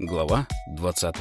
Глава 20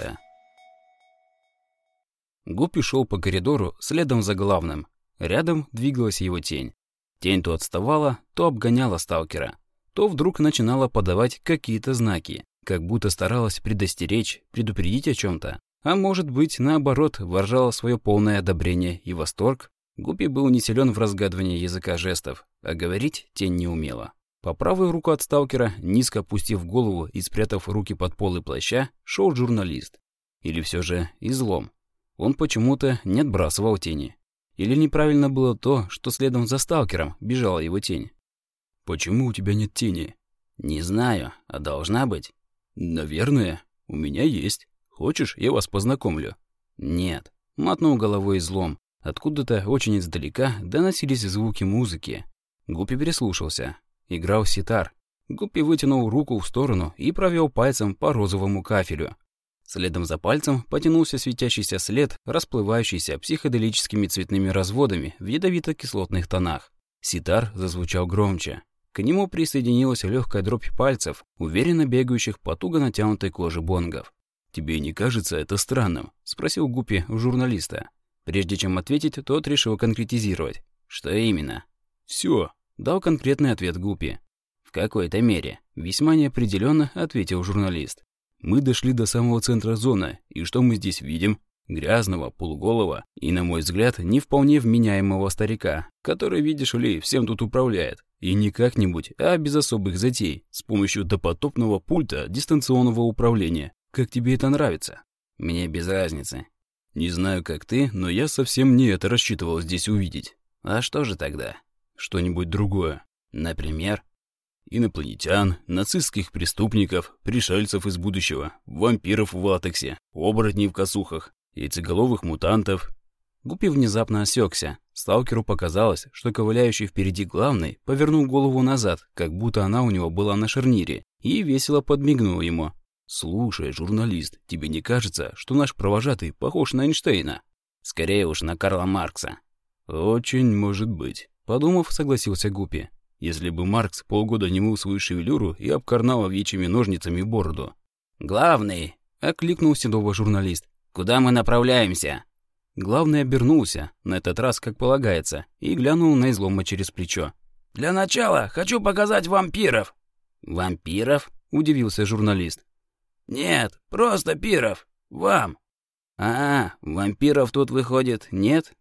Гуппи шел по коридору следом за главным. Рядом двигалась его тень. Тень то отставала, то обгоняла сталкера, то вдруг начинала подавать какие-то знаки, как будто старалась предостеречь, предупредить о чем то а может быть, наоборот, выражала свое полное одобрение и восторг. Гуппи был не силен в разгадывании языка жестов, а говорить тень не умела. По правую руку от сталкера, низко опустив голову и спрятав руки под полы плаща, шел журналист. Или все же излом. Он почему-то не отбрасывал тени. Или неправильно было то, что следом за сталкером бежала его тень. «Почему у тебя нет тени?» «Не знаю, а должна быть?» «Наверное. У меня есть. Хочешь, я вас познакомлю?» «Нет». Мотнул головой излом. Откуда-то очень издалека доносились звуки музыки. Гуппи переслушался. Играл ситар. Гуппи вытянул руку в сторону и провел пальцем по розовому кафелю. Следом за пальцем потянулся светящийся след, расплывающийся психоделическими цветными разводами в ядовито-кислотных тонах. Ситар зазвучал громче. К нему присоединилась легкая дробь пальцев, уверенно бегающих по туго натянутой коже бонгов. «Тебе не кажется это странным?» – спросил Гуппи у журналиста. Прежде чем ответить, тот решил конкретизировать. «Что именно?» «Всё», Дал конкретный ответ Гупи. «В какой-то мере», — весьма неопределенно ответил журналист. «Мы дошли до самого центра зоны, и что мы здесь видим? Грязного, полуголого и, на мой взгляд, не вполне вменяемого старика, который, видишь ли, всем тут управляет. И не как-нибудь, а без особых затей, с помощью допотопного пульта дистанционного управления. Как тебе это нравится?» «Мне без разницы». «Не знаю, как ты, но я совсем не это рассчитывал здесь увидеть». «А что же тогда?» Что-нибудь другое. Например, инопланетян, нацистских преступников, пришельцев из будущего, вампиров в латексе, оборотней в косухах, яйцеголовых мутантов. Гуппи внезапно осекся. Сталкеру показалось, что ковыляющий впереди главный повернул голову назад, как будто она у него была на шарнире, и весело подмигнул ему. «Слушай, журналист, тебе не кажется, что наш провожатый похож на Эйнштейна?» «Скорее уж на Карла Маркса». «Очень может быть». Подумав, согласился Гупи. Если бы Маркс полгода не мыл свою шевелюру и обкорнал овечьими ножницами бороду. «Главный!» — окликнул седого журналист. «Куда мы направляемся?» Главный обернулся, на этот раз, как полагается, и глянул на излома через плечо. «Для начала хочу показать вампиров». «Вампиров?» — удивился журналист. «Нет, просто пиров. Вам». «А, вампиров тут, выходит, нет?»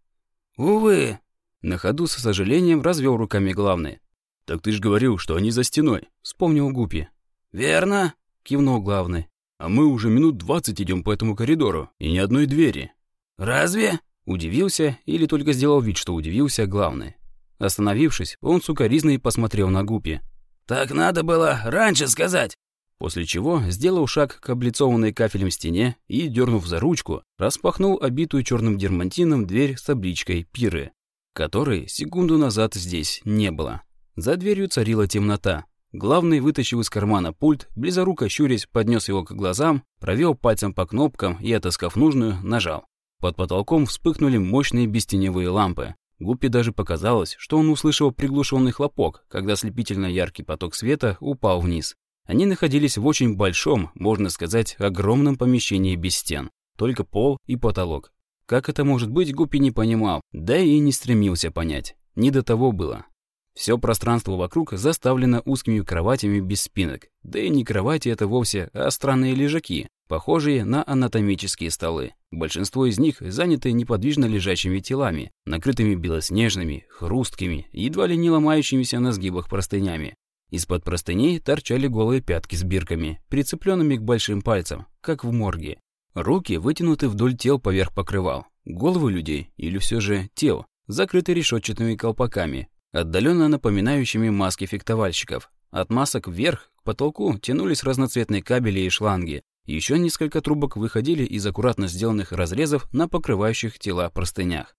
«Увы», на ходу со сожалением развел руками главный. «Так ты ж говорил, что они за стеной», — вспомнил Гупи. «Верно», — кивнул главный. «А мы уже минут двадцать идем по этому коридору, и ни одной двери». «Разве?» — удивился или только сделал вид, что удивился главный. Остановившись, он сукоризной посмотрел на Гупи. «Так надо было раньше сказать!» После чего сделал шаг к облицованной кафелем стене и, дернув за ручку, распахнул обитую черным дермантином дверь с табличкой «Пиры» которой секунду назад здесь не было. За дверью царила темнота. Главный вытащил из кармана пульт, близоруко щурясь, поднес его к глазам, провел пальцем по кнопкам и, отыскав нужную, нажал. Под потолком вспыхнули мощные бестеневые лампы. Гуппи даже показалось, что он услышал приглушенный хлопок, когда слепительно яркий поток света упал вниз. Они находились в очень большом, можно сказать, огромном помещении без стен. Только пол и потолок. Как это может быть, Гуппи не понимал, да и не стремился понять. Не до того было. Все пространство вокруг заставлено узкими кроватями без спинок. Да и не кровати это вовсе, а странные лежаки, похожие на анатомические столы. Большинство из них заняты неподвижно лежащими телами, накрытыми белоснежными, хрусткими, едва ли не ломающимися на сгибах простынями. Из-под простыней торчали голые пятки с бирками, прицепленными к большим пальцам, как в морге. Руки вытянуты вдоль тел поверх покрывал. Головы людей, или все же тел, закрыты решетчатыми колпаками, отдаленно напоминающими маски фехтовальщиков. От масок вверх к потолку тянулись разноцветные кабели и шланги. Еще несколько трубок выходили из аккуратно сделанных разрезов на покрывающих тела простынях.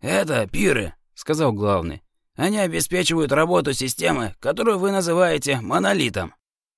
«Это пиры», — сказал главный. «Они обеспечивают работу системы, которую вы называете монолитом».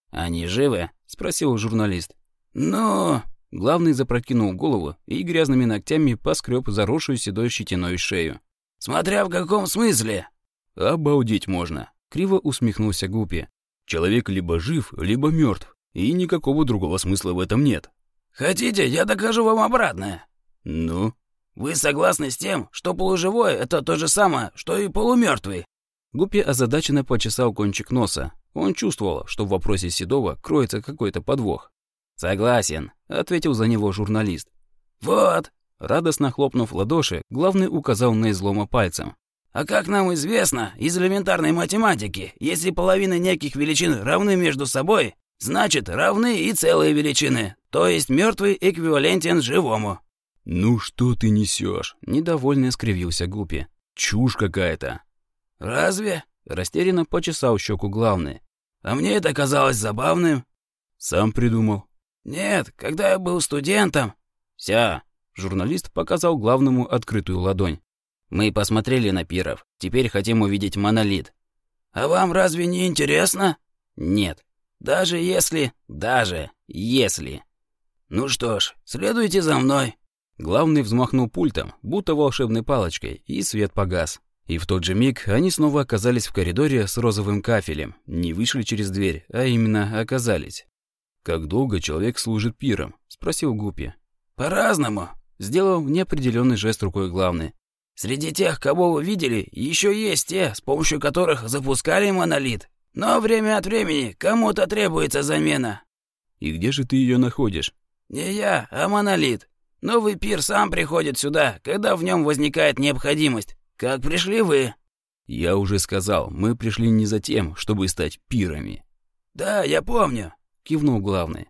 «Они живы?» — спросил журналист. «Ну...» Главный запрокинул голову и грязными ногтями поскреб заросшую седой щетиной шею. «Смотря в каком смысле?» «Обалдеть можно!» — криво усмехнулся Гупи. «Человек либо жив, либо мертв. И никакого другого смысла в этом нет. Хотите, я докажу вам обратное? Ну? Вы согласны с тем, что полуживой – это то же самое, что и полумертвый? Гуппи озадаченно почесал кончик носа. Он чувствовал, что в вопросе Седова кроется какой-то подвох. «Согласен», — ответил за него журналист. «Вот!» — радостно хлопнув ладоши, главный указал на излома пальцем. «А как нам известно из элементарной математики, если половины неких величин равны между собой, значит, равны и целые величины, то есть мертвый эквивалентен живому». «Ну что ты несешь? недовольно скривился Гупи. «Чушь какая-то». «Разве?» — растерянно почесал щеку главный. «А мне это казалось забавным». «Сам придумал». «Нет, когда я был студентом...» «Ся!» — журналист показал главному открытую ладонь. «Мы посмотрели на пиров. Теперь хотим увидеть монолит». «А вам разве не интересно?» «Нет». «Даже если...» «Даже если...» «Ну что ж, следуйте за мной». Главный взмахнул пультом, будто волшебной палочкой, и свет погас. И в тот же миг они снова оказались в коридоре с розовым кафелем. Не вышли через дверь, а именно оказались. «Как долго человек служит пиром?» – спросил Гупи. «По-разному», – сделал неопределенный жест рукой главный. «Среди тех, кого вы видели, еще есть те, с помощью которых запускали монолит. Но время от времени кому-то требуется замена». «И где же ты ее находишь?» «Не я, а монолит. Новый пир сам приходит сюда, когда в нем возникает необходимость. Как пришли вы?» «Я уже сказал, мы пришли не за тем, чтобы стать пирами». «Да, я помню», — кивнул главный.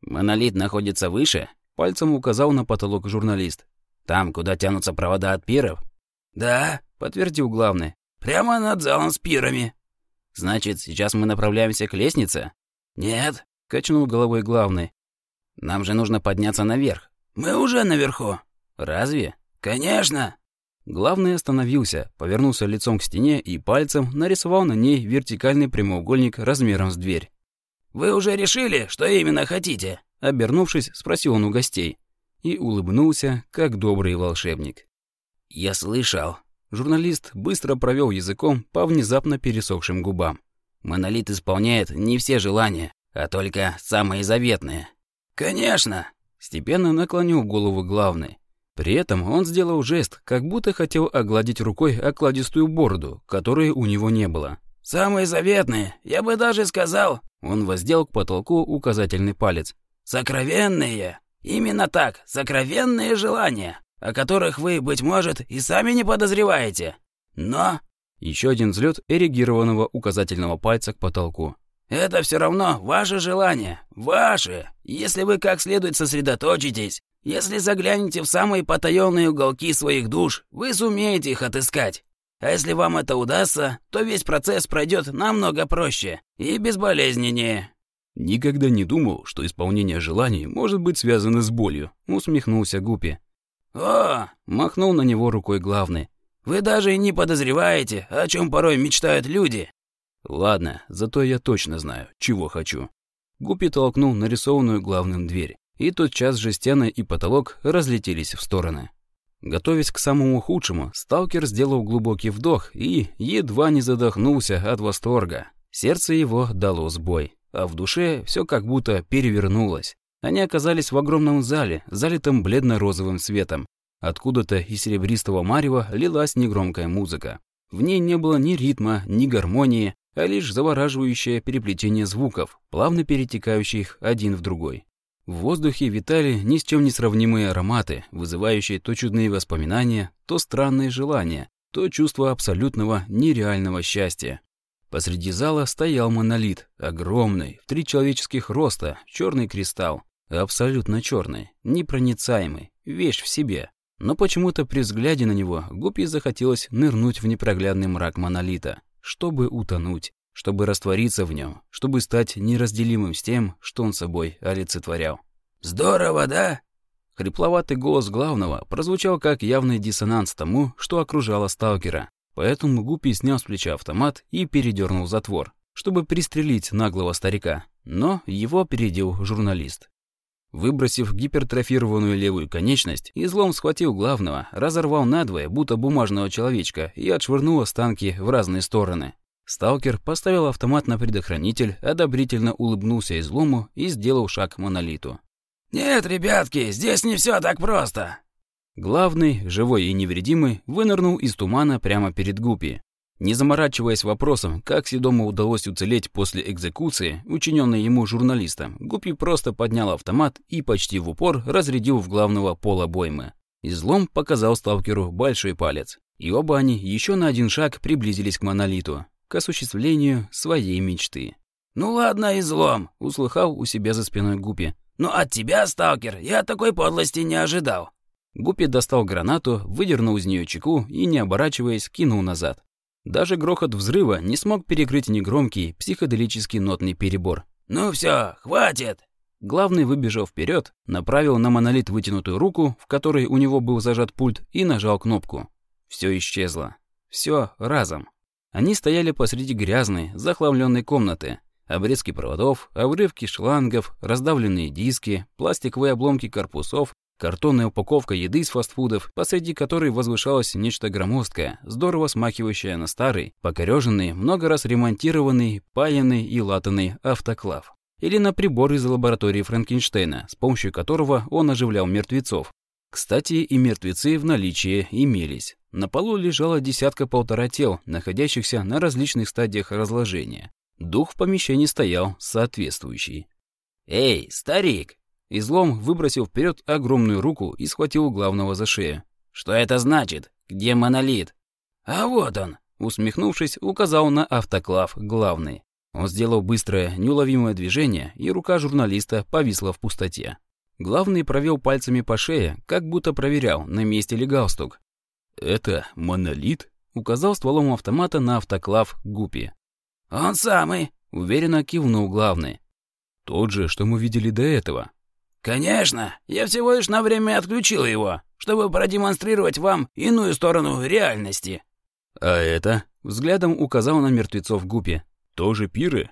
«Монолит находится выше?» — пальцем указал на потолок журналист. «Там, куда тянутся провода от пиров?» «Да», — подтвердил главный. «Прямо над залом с пирами». «Значит, сейчас мы направляемся к лестнице?» «Нет», — качнул головой главный. «Нам же нужно подняться наверх. «Мы уже наверху». «Разве?» «Конечно». Главный остановился, повернулся лицом к стене и пальцем нарисовал на ней вертикальный прямоугольник размером с дверь. «Вы уже решили, что именно хотите?» Обернувшись, спросил он у гостей. И улыбнулся, как добрый волшебник. «Я слышал». Журналист быстро провел языком по внезапно пересохшим губам. «Монолит исполняет не все желания, а только самые заветные». «Конечно», Степенно наклонил голову главный. При этом он сделал жест, как будто хотел огладить рукой окладистую бороду, которой у него не было. «Самые заветные, я бы даже сказал...» Он воздел к потолку указательный палец. «Сокровенные! Именно так, сокровенные желания, о которых вы, быть может, и сами не подозреваете. Но...» Еще один взлет эрегированного указательного пальца к потолку. Это все равно ваше желание, ваше. Если вы как следует сосредоточитесь, если заглянете в самые потаенные уголки своих душ, вы сумеете их отыскать. А если вам это удастся, то весь процесс пройдет намного проще и безболезненнее. Никогда не думал, что исполнение желаний может быть связано с болью, усмехнулся Гупи. О, махнул на него рукой главный. Вы даже и не подозреваете, о чем порой мечтают люди. Ладно, зато я точно знаю, чего хочу. Гуппи толкнул нарисованную главным дверь, и тотчас же стены и потолок разлетелись в стороны. Готовясь к самому худшему, сталкер сделал глубокий вдох и едва не задохнулся от восторга. Сердце его дало сбой, а в душе все как будто перевернулось. Они оказались в огромном зале, залитом бледно-розовым светом. Откуда-то из серебристого марева лилась негромкая музыка. В ней не было ни ритма, ни гармонии, а лишь завораживающее переплетение звуков, плавно перетекающих один в другой. В воздухе витали ни с чем не сравнимые ароматы, вызывающие то чудные воспоминания, то странные желания, то чувство абсолютного нереального счастья. Посреди зала стоял монолит, огромный, в три человеческих роста, черный кристалл, абсолютно черный, непроницаемый, вещь в себе. Но почему-то при взгляде на него Гуппи захотелось нырнуть в непроглядный мрак монолита чтобы утонуть, чтобы раствориться в нем, чтобы стать неразделимым с тем, что он собой олицетворял. «Здорово, да?» Хрипловатый голос главного прозвучал как явный диссонанс тому, что окружало сталкера. Поэтому Гуппи снял с плеча автомат и передернул затвор, чтобы пристрелить наглого старика. Но его опередил журналист. Выбросив гипертрофированную левую конечность, излом схватил главного, разорвал надвое, будто бумажного человечка, и отшвырнул останки в разные стороны. Сталкер поставил автомат на предохранитель, одобрительно улыбнулся излому и сделал шаг к монолиту. «Нет, ребятки, здесь не все так просто!» Главный, живой и невредимый, вынырнул из тумана прямо перед Гупи. Не заморачиваясь вопросом, как Седому удалось уцелеть после экзекуции, учиненной ему журналистом, Гупи просто поднял автомат и почти в упор разрядил в главного пола боймы. Излом показал сталкеру большой палец. И оба они еще на один шаг приблизились к монолиту, к осуществлению своей мечты. «Ну ладно, излом», — услыхал у себя за спиной Гупи. «Но от тебя, сталкер, я такой подлости не ожидал». Гупи достал гранату, выдернул из нее чеку и, не оборачиваясь, кинул назад. Даже грохот взрыва не смог перекрыть негромкий психоделический нотный перебор. «Ну все, хватит!» Главный, выбежал вперед, направил на монолит вытянутую руку, в которой у него был зажат пульт, и нажал кнопку. Все исчезло. Все разом. Они стояли посреди грязной, захламленной комнаты. Обрезки проводов, обрывки шлангов, раздавленные диски, пластиковые обломки корпусов, Картонная упаковка еды из фастфудов, посреди которой возвышалось нечто громоздкое, здорово смахивающее на старый, покореженный, много раз ремонтированный, паянный и латанный автоклав. Или на прибор из лаборатории Франкенштейна, с помощью которого он оживлял мертвецов. Кстати, и мертвецы в наличии имелись. На полу лежало десятка-полтора тел, находящихся на различных стадиях разложения. Дух в помещении стоял соответствующий. «Эй, старик!» Излом выбросил вперед огромную руку и схватил главного за шею. «Что это значит? Где монолит?» «А вот он!» Усмехнувшись, указал на автоклав главный. Он сделал быстрое, неуловимое движение, и рука журналиста повисла в пустоте. Главный провел пальцами по шее, как будто проверял, на месте ли галстук. «Это монолит?» — указал стволом автомата на автоклав Гупи. «Он самый!» — уверенно кивнул главный. «Тот же, что мы видели до этого», «Конечно, я всего лишь на время отключил его, чтобы продемонстрировать вам иную сторону реальности». «А это?» — взглядом указал на мертвецов Гупи. «Тоже пиры?»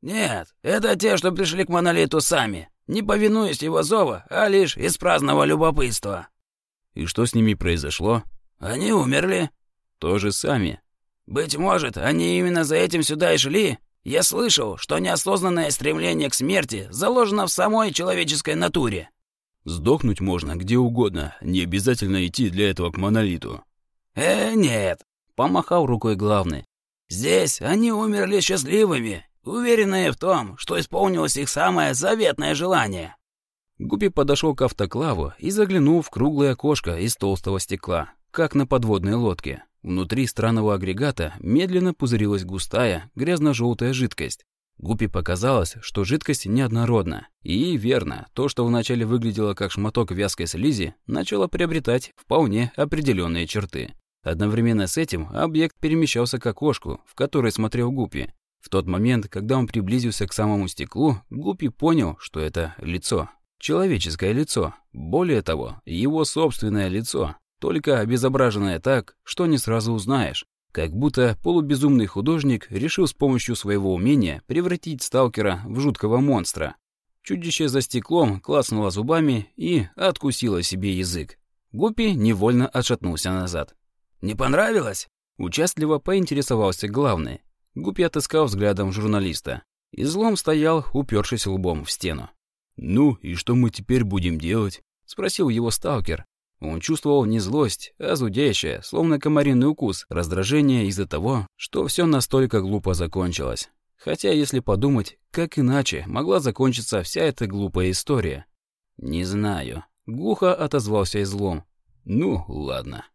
«Нет, это те, что пришли к Монолиту сами, не повинуясь его зова, а лишь из праздного любопытства». «И что с ними произошло?» «Они умерли». «Тоже сами». «Быть может, они именно за этим сюда и шли?» Я слышал, что неосознанное стремление к смерти заложено в самой человеческой натуре. Сдохнуть можно где угодно, не обязательно идти для этого к монолиту. Э, нет, помахал рукой главный. Здесь они умерли счастливыми, уверенные в том, что исполнилось их самое заветное желание. Гупи подошел к автоклаву и заглянул в круглое окошко из толстого стекла, как на подводной лодке. Внутри странного агрегата медленно пузырилась густая, грязно-желтая жидкость. Гупи показалось, что жидкость неоднородна. И верно, то, что вначале выглядело как шматок вязкой слизи, начало приобретать вполне определенные черты. Одновременно с этим объект перемещался к окошку, в которое смотрел Гупи. В тот момент, когда он приблизился к самому стеклу, Гупи понял, что это лицо. Человеческое лицо. Более того, его собственное лицо только обезображенная так, что не сразу узнаешь. Как будто полубезумный художник решил с помощью своего умения превратить сталкера в жуткого монстра. Чудище за стеклом клацнуло зубами и откусило себе язык. Гуппи невольно отшатнулся назад. «Не понравилось?» Участливо поинтересовался главный. Гуппи отыскал взглядом журналиста. Излом стоял, упершись лбом в стену. «Ну, и что мы теперь будем делать?» — спросил его сталкер, он чувствовал не злость, а зудящее, словно комариный укус, раздражение из-за того, что все настолько глупо закончилось. Хотя, если подумать, как иначе могла закончиться вся эта глупая история? Не знаю. Глухо отозвался излом. Ну, ладно.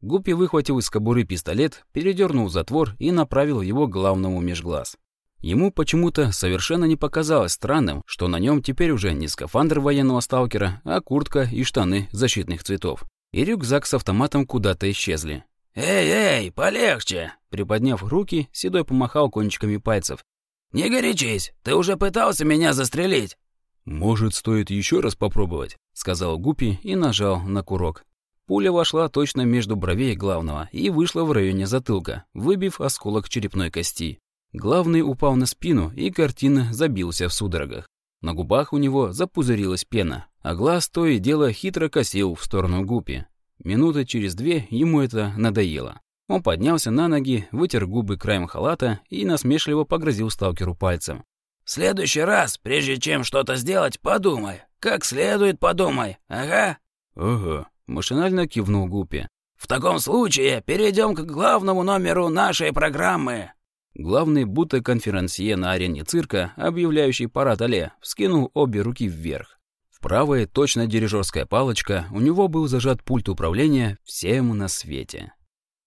Гуппи выхватил из кобуры пистолет, передернул затвор и направил его главному межглаз. Ему почему-то совершенно не показалось странным, что на нем теперь уже не скафандр военного сталкера, а куртка и штаны защитных цветов. И рюкзак с автоматом куда-то исчезли. «Эй, эй, полегче!» Приподняв руки, Седой помахал кончиками пальцев. «Не горячись, ты уже пытался меня застрелить!» «Может, стоит еще раз попробовать?» Сказал Гупи и нажал на курок. Пуля вошла точно между бровей главного и вышла в районе затылка, выбив осколок черепной кости. Главный упал на спину и картина забился в судорогах. На губах у него запузырилась пена, а глаз то и дело хитро косил в сторону Гупи. Минуты через две ему это надоело. Он поднялся на ноги, вытер губы краем халата и насмешливо погрозил сталкеру пальцем. «В следующий раз, прежде чем что-то сделать, подумай. Как следует подумай. Ага». «Ага», — машинально кивнул Гуппи. «В таком случае перейдем к главному номеру нашей программы». Главный, будто конферансье на арене цирка, объявляющий парад алле, вскинул обе руки вверх. В правой, точно дирижерская палочка, у него был зажат пульт управления всем на свете.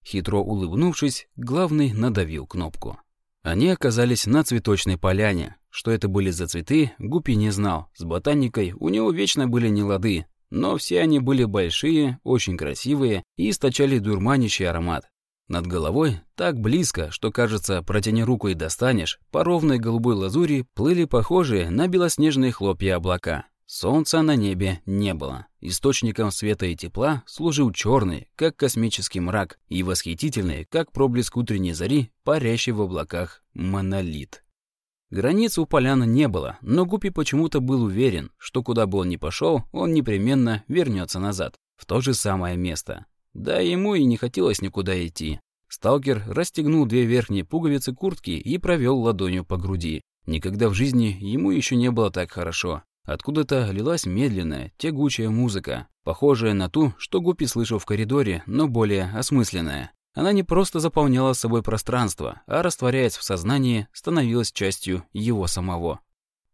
Хитро улыбнувшись, главный надавил кнопку. Они оказались на цветочной поляне. Что это были за цветы, Гупи не знал. С ботаникой у него вечно были нелады, но все они были большие, очень красивые и источали дурманящий аромат. Над головой, так близко, что, кажется, протяни руку и достанешь, по ровной голубой лазури плыли похожие на белоснежные хлопья облака. Солнца на небе не было. Источником света и тепла служил черный, как космический мрак, и восхитительный, как проблеск утренней зари, парящий в облаках монолит. Границы у поляны не было, но Гупи почему-то был уверен, что куда бы он ни пошел, он непременно вернется назад, в то же самое место. Да ему и не хотелось никуда идти. Сталкер расстегнул две верхние пуговицы куртки и провел ладонью по груди. Никогда в жизни ему еще не было так хорошо. Откуда-то лилась медленная, тягучая музыка, похожая на ту, что Гуппи слышал в коридоре, но более осмысленная. Она не просто заполняла собой пространство, а, растворяясь в сознании, становилась частью его самого.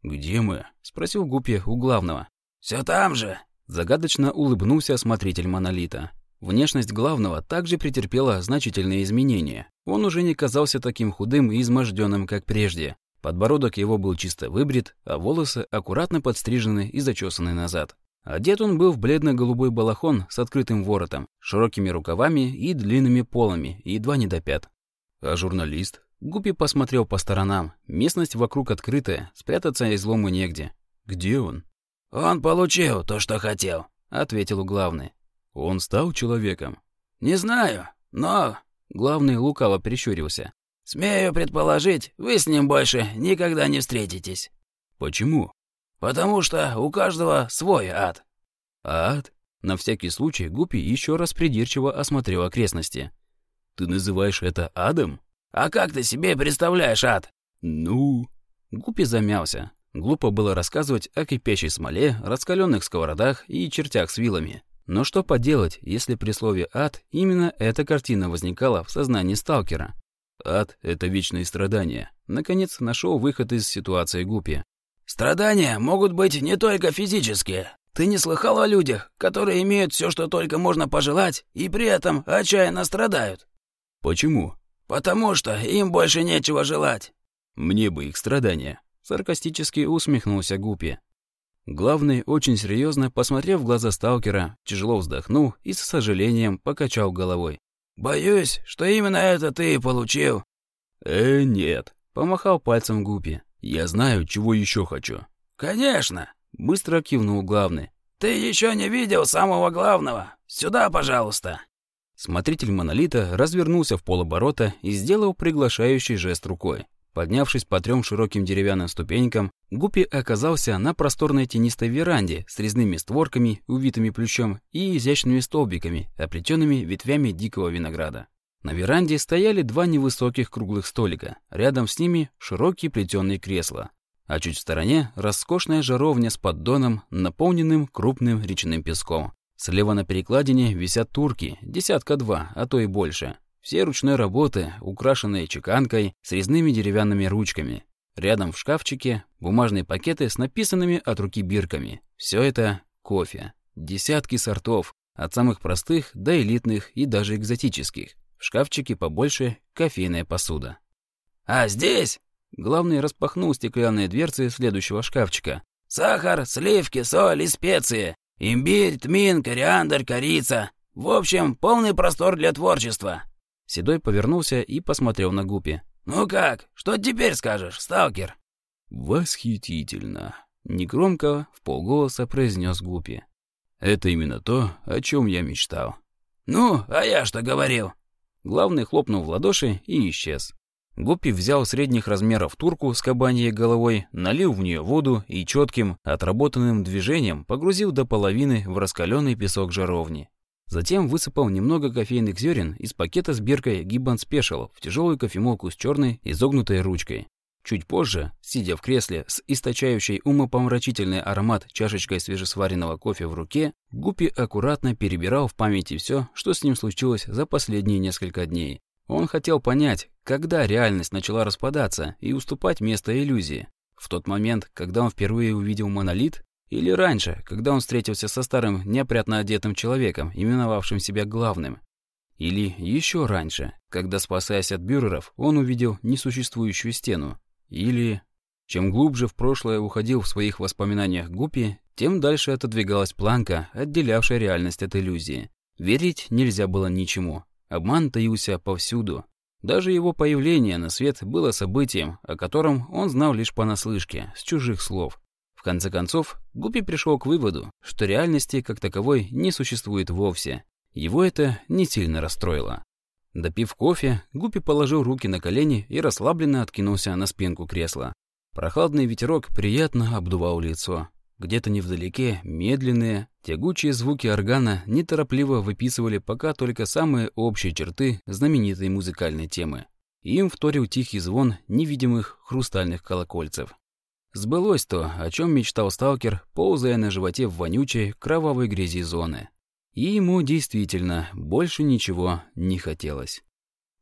«Где мы?» – спросил Гуппи у главного. «Все там же!» – загадочно улыбнулся осмотритель монолита. Внешность главного также претерпела значительные изменения. Он уже не казался таким худым и изможденным, как прежде. Подбородок его был чисто выбрит, а волосы аккуратно подстрижены и зачесаны назад. Одет он был в бледно-голубой балахон с открытым воротом, широкими рукавами и длинными полами, едва не до пят. А журналист? Гуппи посмотрел по сторонам. Местность вокруг открытая, спрятаться излому негде. Где он? «Он получил то, что хотел», — ответил главный. «Он стал человеком?» «Не знаю, но...» Главный лукаво прищурился. Смею предположить, вы с ним больше никогда не встретитесь. Почему? Потому что у каждого свой ад. Ад? На всякий случай Гупи еще раз придирчиво осмотрел окрестности. Ты называешь это адом? А как ты себе представляешь ад? Ну... Гупи замялся. Глупо было рассказывать о кипящей смоле, раскаленных сковородах и чертях с вилами. Но что поделать, если при слове «ад» именно эта картина возникала в сознании сталкера? Ад — это вечные страдания. Наконец, нашел выход из ситуации Гупи. «Страдания могут быть не только физические. Ты не слыхал о людях, которые имеют все, что только можно пожелать, и при этом отчаянно страдают?» «Почему?» «Потому что им больше нечего желать». «Мне бы их страдания», — саркастически усмехнулся Гупи. Главный, очень серьезно, посмотрев в глаза сталкера, тяжело вздохнул и с сожалением покачал головой. «Боюсь, что именно это ты и получил». «Э, нет», — помахал пальцем Гупи. «Я знаю, чего еще хочу». «Конечно», — быстро кивнул главный. «Ты еще не видел самого главного. Сюда, пожалуйста». Смотритель монолита развернулся в полоборота и сделал приглашающий жест рукой. Поднявшись по трем широким деревянным ступенькам, Гуппи оказался на просторной тенистой веранде с резными створками, увитыми плющом, и изящными столбиками, оплетенными ветвями дикого винограда. На веранде стояли два невысоких круглых столика, рядом с ними широкие плетеные кресла, а чуть в стороне роскошная жаровня с поддоном, наполненным крупным речным песком. Слева на перекладине висят турки, десятка два, а то и больше. Все ручной работы, украшенные чеканкой, с резными деревянными ручками. Рядом в шкафчике бумажные пакеты с написанными от руки бирками. Все это кофе. Десятки сортов, от самых простых до элитных и даже экзотических. В шкафчике побольше кофейная посуда. «А здесь?» Главный распахнул стеклянные дверцы следующего шкафчика. «Сахар, сливки, соль и специи. Имбирь, тмин, кориандр, корица. В общем, полный простор для творчества. Седой повернулся и посмотрел на Гупи. «Ну как? Что теперь скажешь, сталкер?» «Восхитительно!» Негромко, в полголоса произнес Гупи. «Это именно то, о чем я мечтал». «Ну, а я что говорил?» Главный хлопнул в ладоши и исчез. Гуппи взял средних размеров турку с кабаньей головой, налил в нее воду и четким, отработанным движением погрузил до половины в раскаленный песок жаровни. Затем высыпал немного кофейных зерен из пакета с биркой Gibbon Special в тяжелую кофемолку с черной изогнутой ручкой. Чуть позже, сидя в кресле с источающей умопомрачительный аромат чашечкой свежесваренного кофе в руке, Гуппи аккуратно перебирал в памяти все, что с ним случилось за последние несколько дней. Он хотел понять, когда реальность начала распадаться и уступать место иллюзии. В тот момент, когда он впервые увидел монолит, или раньше, когда он встретился со старым неопрятно одетым человеком, именовавшим себя главным. Или еще раньше, когда, спасаясь от бюреров, он увидел несуществующую стену. Или... Чем глубже в прошлое уходил в своих воспоминаниях Гуппи, тем дальше отодвигалась планка, отделявшая реальность от иллюзии. Верить нельзя было ничему. Обман таился повсюду. Даже его появление на свет было событием, о котором он знал лишь понаслышке, с чужих слов. В конце концов, Гуппи пришел к выводу, что реальности как таковой не существует вовсе. Его это не сильно расстроило. Допив кофе, Гуппи положил руки на колени и расслабленно откинулся на спинку кресла. Прохладный ветерок приятно обдувал лицо. Где-то невдалеке медленные, тягучие звуки органа неторопливо выписывали пока только самые общие черты знаменитой музыкальной темы. Им вторил тихий звон невидимых хрустальных колокольцев. Сбылось то, о чем мечтал сталкер, ползая на животе в вонючей, кровавой грязи зоны. И ему действительно больше ничего не хотелось.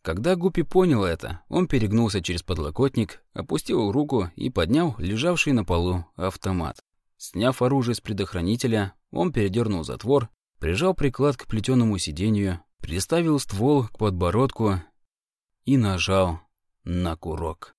Когда Гупи понял это, он перегнулся через подлокотник, опустил руку и поднял лежавший на полу автомат. Сняв оружие с предохранителя, он передернул затвор, прижал приклад к плетеному сиденью, приставил ствол к подбородку и нажал на курок.